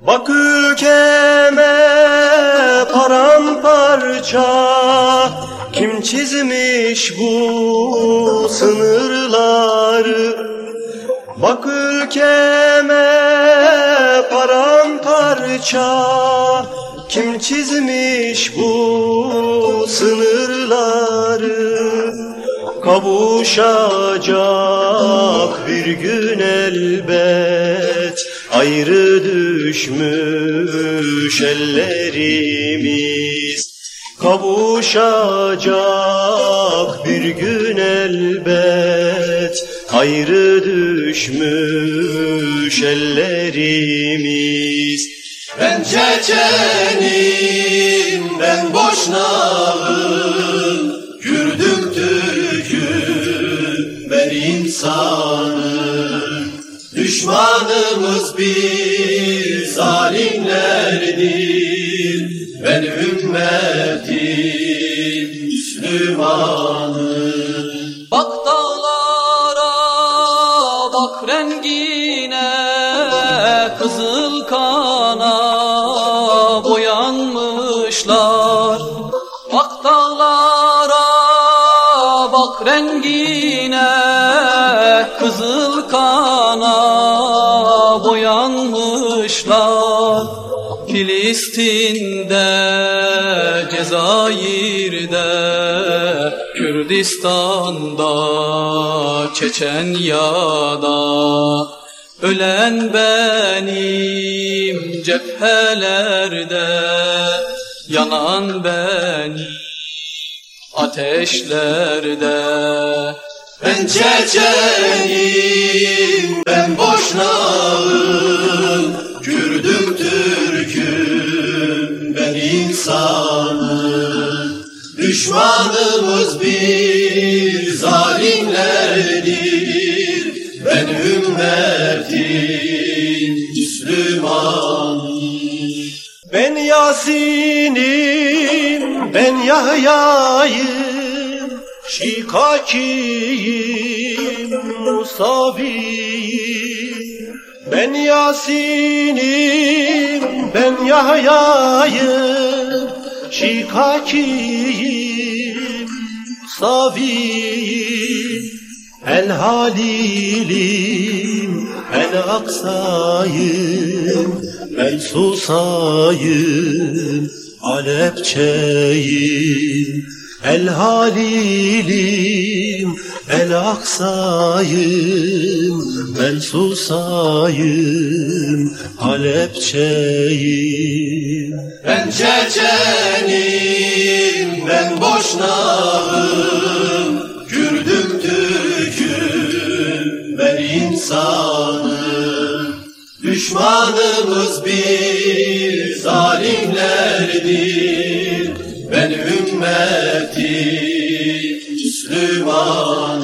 Bak ülkeme paramparça Kim çizmiş bu sınırları? Bak ülkeme paramparça Kim çizmiş bu sınırları? Kavuşacak bir gün elbet Ayrı düşmüş ellerimiz. Kavuşacak bir gün elbet. Ayrı düşmüş ellerimiz. Ben Çeçenim, ben Boşnağım Düşmanımız bir zalimlerdir Ben ümmetim, Müslümanım Bak dağlara, bak rengine, kızıl kana boyanmışlar. Bak dağlara, bak rengine, kızıl kana boyanmışlar. Filistin'de, Cezayir'de, Kürdistan'da, Çeçenya'da Ölen benim cephelerde Yanan benim ateşlerde Ben Çeçenim, ben Boşnağım İnsanım Düşmanımız bir zalimlerdir. Ben ümmetim, Müslümanım. Ben Yasin'im, ben Yahya'yım, Şikakiyim, Musavi'yim. Ben Yasin'im, ben Yahya'yım, Şikakiyim, Musavi'yim. El Halilim, El Aksa'yım, Ben Susa'yım, Alepçeyim. El Halilim, El Aksa'yım, Ben Susa'yım, Alepçeyim. Ben Çeçenim, ben Boşnağım. Kürdüm, Türk'üm, ben insanım. Düşmanımız bir zalimlerdir. Ben ümmetim, Müslüman